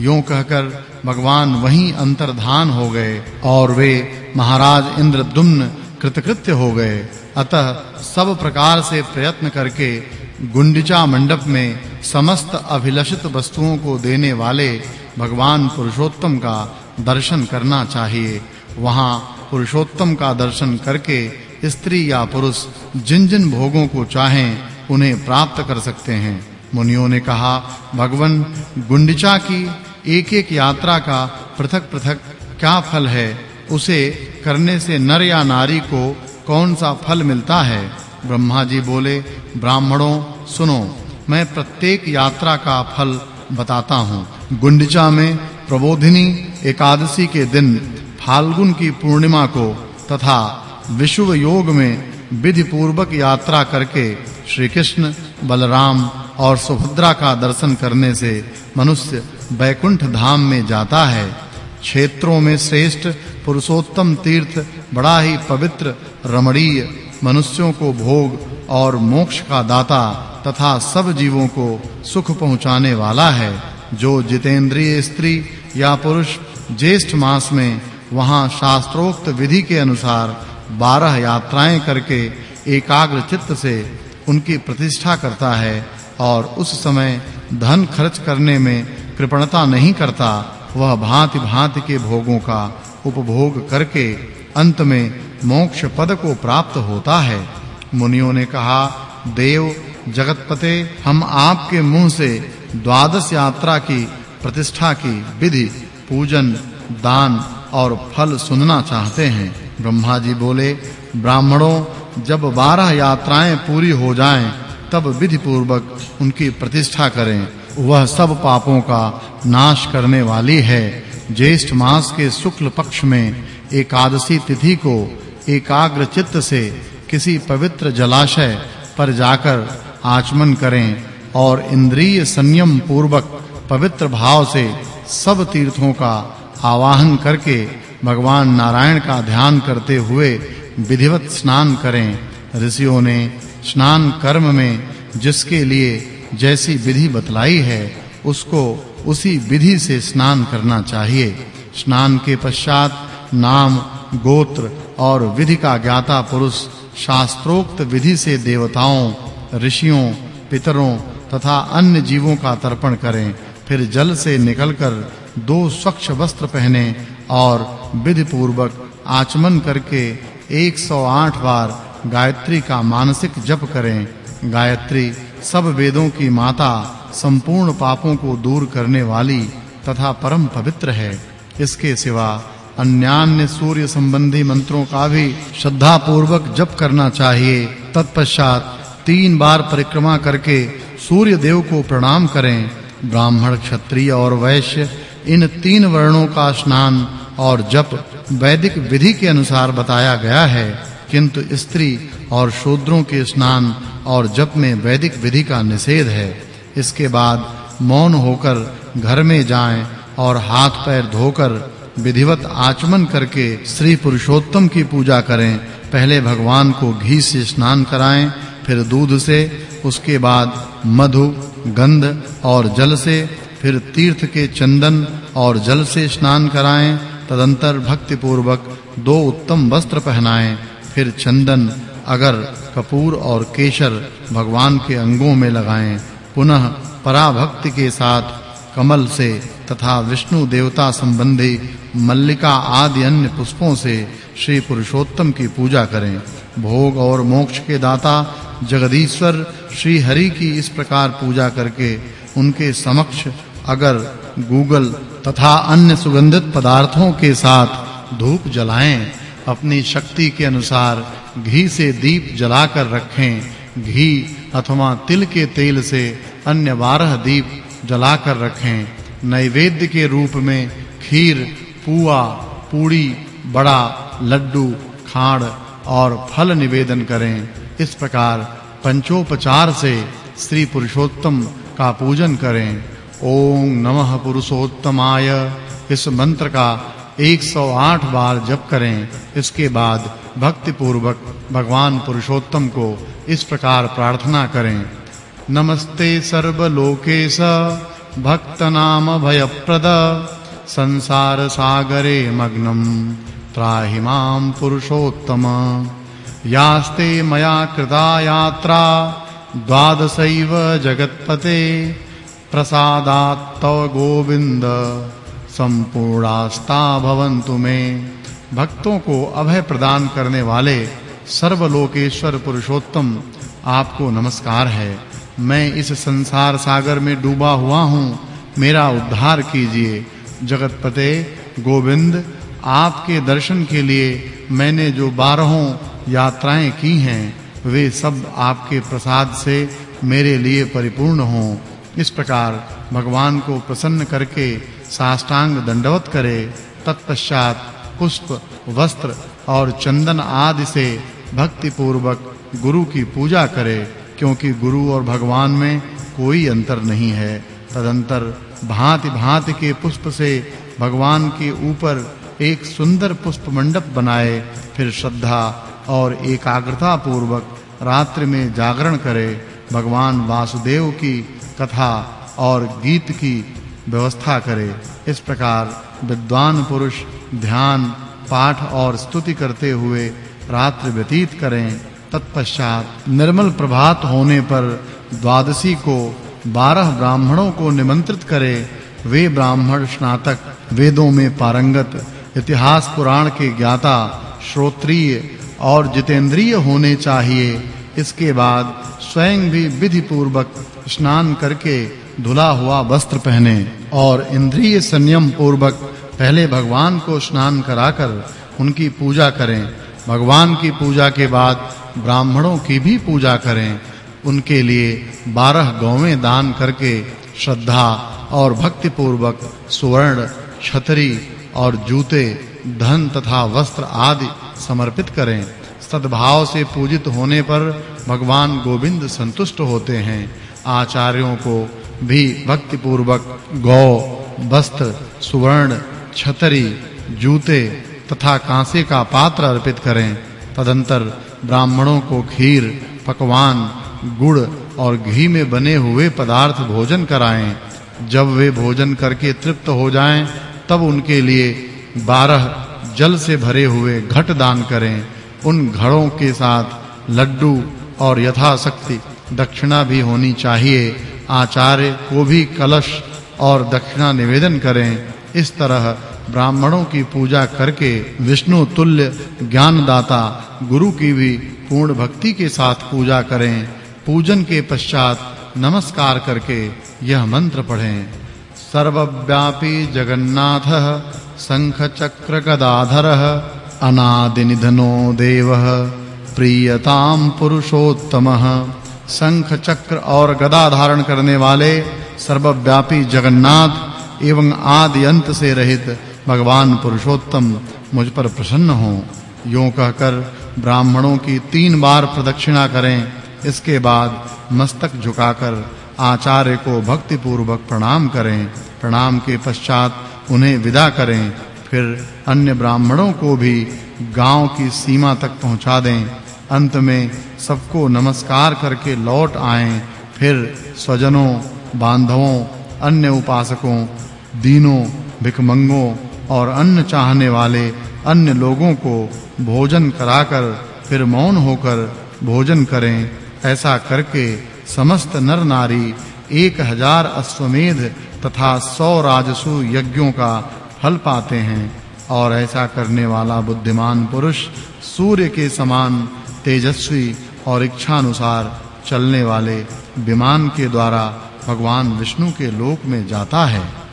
यूँ कहकर भगवान वहीं अंतर्धान हो गए और वे महाराज इंद्रदुम्न कृतकृत्य हो गए। अतः सब प्रकार से प्रयत्न करके गुंडिचा मंडप में समस्त अभिलषित वस्तुओं को देने वाले भगवान पुरुषोत्तम का दर्शन करना चाहिए। वहाँ पुरुषोत्तम का दर्शन करके स्त्री या पुरुष जिन-जिन भोगों को चाहें उन्हें प्राप्त कर सकते हैं। मुनियों ने कहा, भगवन, गुंडिचा की एक-एक यात्रा का पृथक-पृथक क्या फल है? उसे करने से नर या नारी को कौन सा फल मिलता है? ब्रह्मा जी बोले, ब्राह्मणों, सुनो, मैं प्रत्येक यात्रा का फल बताता हूँ। गुंडचा में प्रबोधिनी एकादशी के दिन फाल्गुन की पूर्णिमा को तथा विशुभ योग में विधि पूर्वक यात्रा करके श्री कृष्ण बलराम और सुभद्रा का दर्शन करने से मनुष्य बैकुंठ धाम में जाता है। क्षेत्रों में श्रेष्ठ पुरुषोत्तम तीर्थ, बड़ा ही पवित्र, रमणीय, मनुष्यों को भोग और मोक्ष का दाता तथा सब जीवों को सुख पहुँचाने वाला है। जो जितेंद्रिय स्त्री या पुरुष ज्येष्ठ मास में वहाँ शास्त्रोक्त विधि के अनुसार 12 यात्राएँ करके एकाग्र चित्त से उनकी प्रतिष्ठा करता है और उस समय धन खर्च करने में कृपणता नहीं करता, वह भांति-भांति के भोगों का उपभोग करके अंत में मोक्ष पद को प्राप्त होता है। मुनियों ने कहा, देव, जगतपते, हम आपके मुँह से द्वादश यात्रा की प्रतिष्ठा की विधि, पूजन, दान और फल सुनना चाहते हैं। ब्रह्मा जी बोले, ब्राह्मणों, जब 12 यात्राएँ पूरी हो जाएँ तब विधि पूर्वक उनकी प्रतिष्ठा करें। वह सब पापों का नाश करने वाली है। ज्येष्ठ मास के शुक्ल पक्ष में एकादशी तिथि को एकाग्र चित्त से किसी पवित्र जलाशय पर जाकर आचमन करें और इंद्रिय संयम पूर्वक पवित्र भाव से सब तीर्थों का आवाहन करके भगवान नारायण का ध्यान करते हुए विधिवत स्नान करें। ऋषियों ने स्नान कर्म में जिसके लिए जैसी विधि बतलाई है, उसको उसी विधि से स्नान करना चाहिए। स्नान के पश्चात नाम, गोत्र और विधि का ज्ञाता पुरुष, शास्त्रोक्त विधि से देवताओं, ऋषियों, पितरों तथा अन्य जीवों का तर्पण करें। फिर जल से निकलकर दो स्वच्छ वस्त्र पहने और विधि पूर्वक आचमन करके 108 बार गायत्री का मानसिक जप करें। गायत्री सब वेदों की माता संपूर्ण पापों को दूर करने वाली तथा परम पवित्र है। इसके सिवा अन्यान्य सूर्य संबंधी मंत्रों का भी श्रद्धा पूर्वक जप करना चाहिए। तत्पश्चात तीन बार परिक्रमा करके सूर्य देव को प्रणाम करें। ब्राह्मण, क्षत्रिय और वैश्य, इन तीन वर्णों का स्नान और जप वैदिक विधि के अनुसार बताया गया है। किंतु स्त्री और शूद्रों के स्नान और जप में वैदिक विधि का निषेध है। इसके बाद मौन होकर घर में जाएँ और हाथ पैर धोकर विधिवत आचमन करके श्री पुरुषोत्तम की पूजा करें। पहले भगवान को घी से स्नान कराएँ, फिर दूध से, उसके बाद मधु, गंध और जल से, फिर तीर्थ के चंदन और जल से स्नान कराएँ। तदंतर भक्ति पूर्वक दो उत्तम वस्त्र पहनाएँ। फिर चंदन, अगर, कपूर और केशर भगवान के अंगों में लगाएँ। पुनः पराभक्ति के साथ कमल से तथा विष्णु देवता संबंधी मल्लिका आदि अन्य पुष्पों से श्री पुरुषोत्तम की पूजा करें। भोग और मोक्ष के दाता जगदीश्वर श्री हरि की इस प्रकार पूजा करके उनके समक्ष अगर गूगल तथा अन्य सुगंधित पदार्थों के साथ धूप जलाएँ। अपनी शक्ति के अनुसार घी से दीप जलाकर रखें। घी अथवा तिल के तेल से अन्य 12 दीप जलाकर रखें। नैवेद्य के रूप में खीर, पुआ, पूड़ी, बड़ा, लड्डू, खाड़ और फल निवेदन करें। इस प्रकार पंचोपचार से श्री पुरुषोत्तम का पूजन करें। ओम नमः पुरुषोत्तमाय। इस मंत्र का 108 बार जप करें, इसके बाद भक्ति पूर्वक भगवान पुरुषोत्तम को इस प्रकार प्रार्थना करें। नमस्ते सर्वलोकेश, भक्तनाम भयप्रद, संसार सागरे मग्नम त्राहि माँ पुरुषोत्तम। यास्ते मया कृता यात्रा, द्वादशैव जगत्पते प्रसादात् तव गोविंद संपूर्णास्ता भवन्तु मे। भक्तों को अभय प्रदान करने वाले सर्वलोकेश्वर पुरुषोत्तम, आपको नमस्कार है। मैं इस संसार सागर में डूबा हुआ हूँ। मेरा उद्धार कीजिए। जगतपते, गोविंद, आपके दर्शन के लिए मैंने जो बारहों यात्राएँ की हैं, वे सब आपके प्रसाद से मेरे लिए परिपूर्ण हों। इस प्रकार भगवान को प्रसन्न करके साष्टांग दंडवत करे, तत्पश्चात पुष्प, वस्त्र और चंदन आदि से भक्ति पूर्वक गुरु की पूजा करे, क्योंकि गुरु और भगवान में कोई अंतर नहीं है। तदंतर भांति-भांति के पुष्प से भगवान के ऊपर एक सुंदर पुष्प मंडप बनाए, फिर श्रद्धा और एकाग्रता पूर्वक रात्रि में जागरण करे, भगवान वासुदेव की कथा और गीत की व्यवस्था करे। इस प्रकार विद्वान पुरुष ध्यान, पाठ और स्तुति करते हुए रात्रि व्यतीत करें। तत्पश्चात निर्मल प्रभात होने पर द्वादशी को, बारह ब्राह्मणों को निमंत्रित करें। वे ब्राह्मण स्नातक वेदों में पारंगत, इतिहास पुराण के ज्ञाता, श्रोत्रिय और जितेंद्रिय होने चाहिए। इसके बाद स्वयं भी विधि पूर्वक स्नान करके धुला हुआ वस्त्र पहने और इंद्रिय संयम पूर्वक पहले भगवान को स्नान कराकर उनकी पूजा करें। भगवान की पूजा के बाद ब्राह्मणों की भी पूजा करें। उनके लिए बारह गौवें दान करके श्रद्धा और भक्ति पूर्वक सुवर्ण, छतरी और जूते, धन तथा वस्त्र आदि समर्पित करें। सद्भाव से पूजित होने पर भगवान गोविंद संतुष्ट होते हैं। आचार्यों को भी भक्ति पूर्वक गौ, वस्त्र, सुवर्ण, छतरी, जूते तथा कांसे का पात्र अर्पित करें। तदंतर ब्राह्मणों को खीर, पकवान, गुड़ और घी में बने हुए पदार्थ भोजन कराएँ। जब वे भोजन करके तृप्त हो जाएँ, तब उनके लिए बारह जल से भरे हुए घट दान करें। उन घड़ों के साथ लड्डू और यथाशक्ति दक्षिणा भी होनी चाहिए। आचार्य को भी कलश और दक्षिणा निवेदन करें। इस तरह ब्राह्मणों की पूजा करके विष्णु तुल्य ज्ञानदाता गुरु की भी पूर्ण भक्ति के साथ पूजा करें। पूजन के पश्चात नमस्कार करके यह मंत्र पढ़ें। सर्वव्यापी जगन्नाथः शंख चक्र गदाधरः अनादि निधनो देवः प्रियताम पुरुषोत्तमः। शंख चक्र और गदा धारण करने वाले सर्वव्यापी जगन्नाथ एवं आदि अंत से रहित भगवान पुरुषोत्तम मुझ पर प्रसन्न हो। यूँ कहकर ब्राह्मणों की तीन बार प्रदक्षिणा करें। इसके बाद मस्तक झुकाकर आचार्य को भक्ति पूर्वक प्रणाम करें। प्रणाम के पश्चात उन्हें विदा करें। फिर अन्य ब्राह्मणों को भी गाँव की सीमा तक पहुँचा दें। अंत में सबको नमस्कार करके लौट आए, फिर स्वजनों, बांधवों, अन्य उपासकों, दीनों, भिखमंगों और अन्न चाहने वाले अन्य लोगों को भोजन कराकर फिर मौन होकर भोजन करें, ऐसा करके समस्त नर नारी एक हज़ार अश्वमेध तथा सौ राजसु यज्ञों का फल पाते हैं और ऐसा करने वाला बुद्धिमान पुरुष सूर्य के समान तेजस्वी और इच्छा अनुसार चलने वाले विमान के द्वारा भगवान विष्णु के लोक में जाता है।